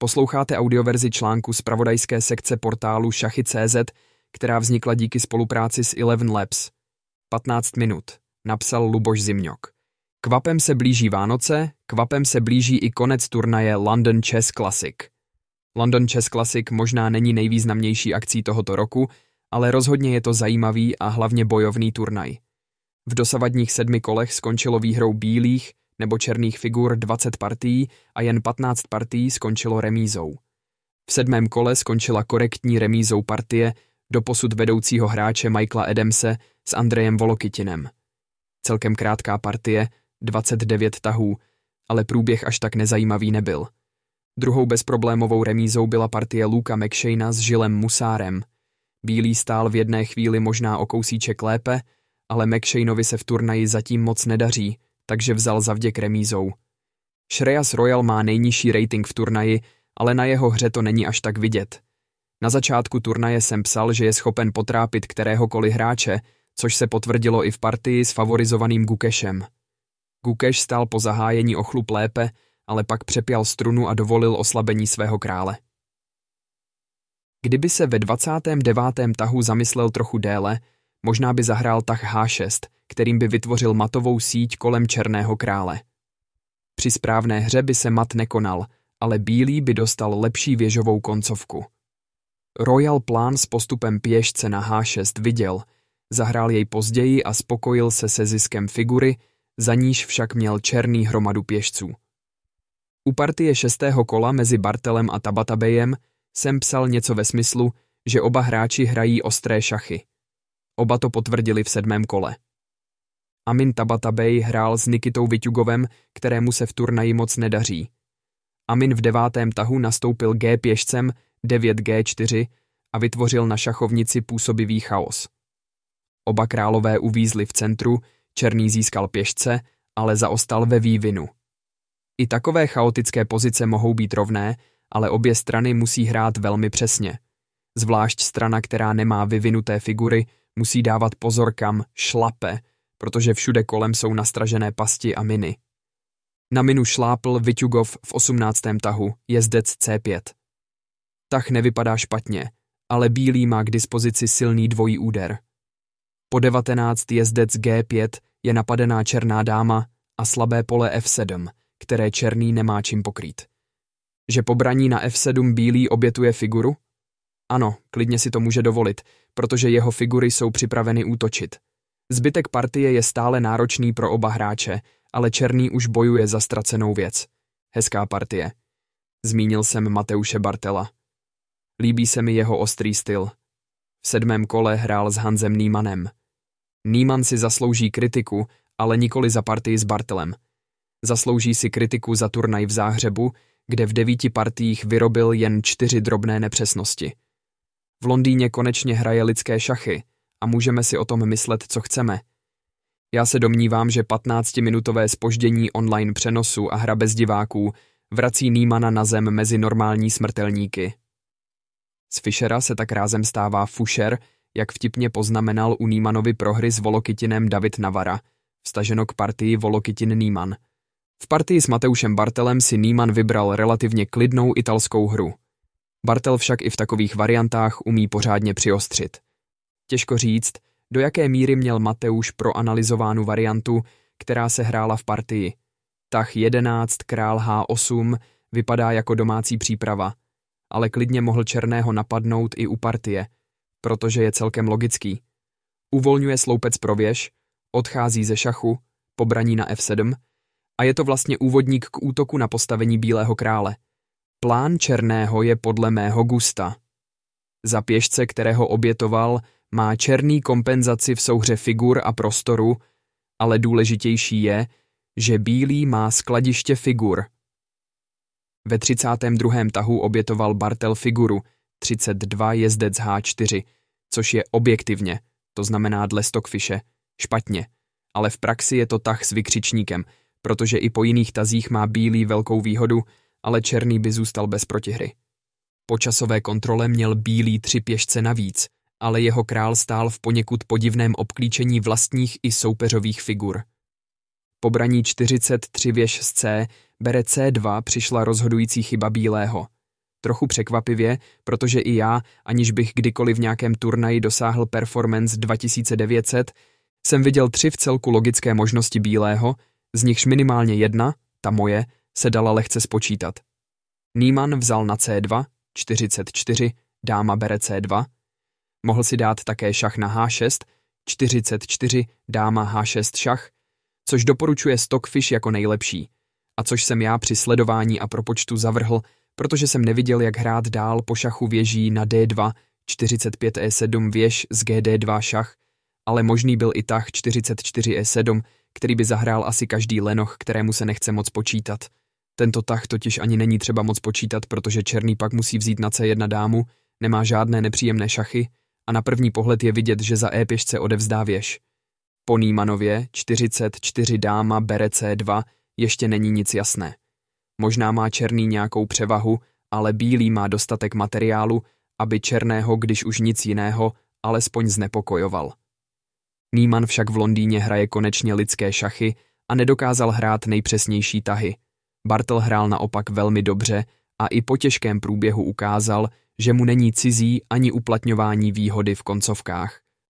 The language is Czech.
Posloucháte audioverzi článku z pravodajské sekce portálu Šachy.cz, která vznikla díky spolupráci s Eleven Labs. 15 minut. Napsal Luboš Zimňok. Kvapem se blíží Vánoce, kvapem se blíží i konec turnaje London Chess Classic. London Chess Classic možná není nejvýznamnější akcí tohoto roku, ale rozhodně je to zajímavý a hlavně bojovný turnaj. V dosavadních sedmi kolech skončilo výhrou bílých nebo černých figur 20 partií a jen 15 partií skončilo remízou. V sedmém kole skončila korektní remízou partie do posud vedoucího hráče Michaela Adamse s Andrejem Volokitinem. Celkem krátká partie, 29 tahů, ale průběh až tak nezajímavý nebyl. Druhou bezproblémovou remízou byla partie Luka McShayna s Žilem Musárem. Bílý stál v jedné chvíli možná o kousíček lépe, ale McShaynovi se v turnaji zatím moc nedaří, takže vzal zavděk remízou. Shreyas Royal má nejnižší rating v turnaji, ale na jeho hře to není až tak vidět. Na začátku turnaje jsem psal, že je schopen potrápit kteréhokoliv hráče, což se potvrdilo i v partii s favorizovaným Gukešem. Gukeš stál po zahájení o chlup lépe, ale pak přepěl strunu a dovolil oslabení svého krále. Kdyby se ve 29. tahu zamyslel trochu déle, možná by zahrál tah H6, kterým by vytvořil matovou síť kolem Černého krále. Při správné hře by se mat nekonal, ale bílý by dostal lepší věžovou koncovku. Royal plán s postupem pěšce na H6 viděl, zahrál jej později a spokojil se se ziskem figury, za níž však měl černý hromadu pěšců. U partie šestého kola mezi Bartelem a Tabatabejem jsem psal něco ve smyslu, že oba hráči hrají ostré šachy. Oba to potvrdili v sedmém kole. Amin Tabatabej hrál s Nikitou Vyťugovem, kterému se v turnaji moc nedaří. Amin v devátém tahu nastoupil G pěšcem 9G4 a vytvořil na šachovnici působivý chaos. Oba králové uvízli v centru, černý získal pěšce, ale zaostal ve vývinu. I takové chaotické pozice mohou být rovné, ale obě strany musí hrát velmi přesně. Zvlášť strana, která nemá vyvinuté figury, musí dávat pozor kam šlape, protože všude kolem jsou nastražené pasti a miny. Na minu šlápl Vyťugov v osmnáctém tahu, jezdec C5. Tah nevypadá špatně, ale bílý má k dispozici silný dvojí úder. Po 19 jezdec G5 je napadená černá dáma a slabé pole F7, které černý nemá čím pokrýt. Že po braní na F7 bílý obětuje figuru? Ano, klidně si to může dovolit, protože jeho figury jsou připraveny útočit. Zbytek partie je stále náročný pro oba hráče, ale černý už bojuje za ztracenou věc. Hezká partie. Zmínil jsem Mateuše Bartela. Líbí se mi jeho ostrý styl. V sedmém kole hrál s Hanzem Nýmanem. Nýman si zaslouží kritiku, ale nikoli za partii s Bartelem. Zaslouží si kritiku za turnaj v Záhřebu, kde v devíti partiích vyrobil jen čtyři drobné nepřesnosti. V Londýně konečně hraje lidské šachy a můžeme si o tom myslet, co chceme. Já se domnívám, že 15-minutové spoždění online přenosu a hra bez diváků vrací Nýmana na zem mezi normální smrtelníky. Z Fischera se tak rázem stává Fuscher, jak vtipně poznamenal u Nýmanovi prohry s Volokitinem David Navara, vstaženo k partii Volokitin Nýman. V partii s Mateušem Bartelem si Nýman vybral relativně klidnou italskou hru. Bartel však i v takových variantách umí pořádně přiostřit. Těžko říct, do jaké míry měl Mateuš proanalizovánu variantu, která se hrála v partii. Tah 11 král H8 vypadá jako domácí příprava, ale klidně mohl Černého napadnout i u partie, protože je celkem logický. Uvolňuje sloupec pro věž, odchází ze šachu, pobraní na F7 a je to vlastně úvodník k útoku na postavení Bílého krále. Plán Černého je podle mého gusta. Za pěšce, kterého obětoval, má černý kompenzaci v souhře figur a prostoru, ale důležitější je, že bílý má skladiště figur. Ve 32. tahu obětoval Bartel figuru, 32 jezdec H4, což je objektivně, to znamená dle Stockfishe, špatně, ale v praxi je to tah s vykřičníkem, protože i po jiných tazích má bílý velkou výhodu, ale černý by zůstal bez protihry. Po časové kontrole měl bílý tři pěšce navíc, ale jeho král stál v poněkud podivném obklíčení vlastních i soupeřových figur. Po braní 43 věž z C bere C2 přišla rozhodující chyba bílého. Trochu překvapivě, protože i já, aniž bych kdykoliv v nějakém turnaji dosáhl performance 2900, jsem viděl tři v celku logické možnosti bílého, z nichž minimálně jedna, ta moje, se dala lehce spočítat. Nýman vzal na C2, 44, dáma bere C2, mohl si dát také šach na H6, 44, dáma H6 šach, což doporučuje Stockfish jako nejlepší, a což jsem já při sledování a propočtu zavrhl, protože jsem neviděl, jak hrát dál po šachu věží na D2, 45 E7 věž z GD2 šach, ale možný byl i tah 44 E7, který by zahrál asi každý lenoch, kterému se nechce moc počítat. Tento tah totiž ani není třeba moc počítat, protože černý pak musí vzít na C1 dámu, nemá žádné nepříjemné šachy a na první pohled je vidět, že za E pěšce odevzdá věž. Po Nýmanově 44 dáma bere C2 ještě není nic jasné. Možná má černý nějakou převahu, ale bílý má dostatek materiálu, aby černého, když už nic jiného, alespoň znepokojoval. Nýman však v Londýně hraje konečně lidské šachy a nedokázal hrát nejpřesnější tahy. Bartel hrál naopak velmi dobře a i po těžkém průběhu ukázal, že mu není cizí ani uplatňování výhody v koncovkách.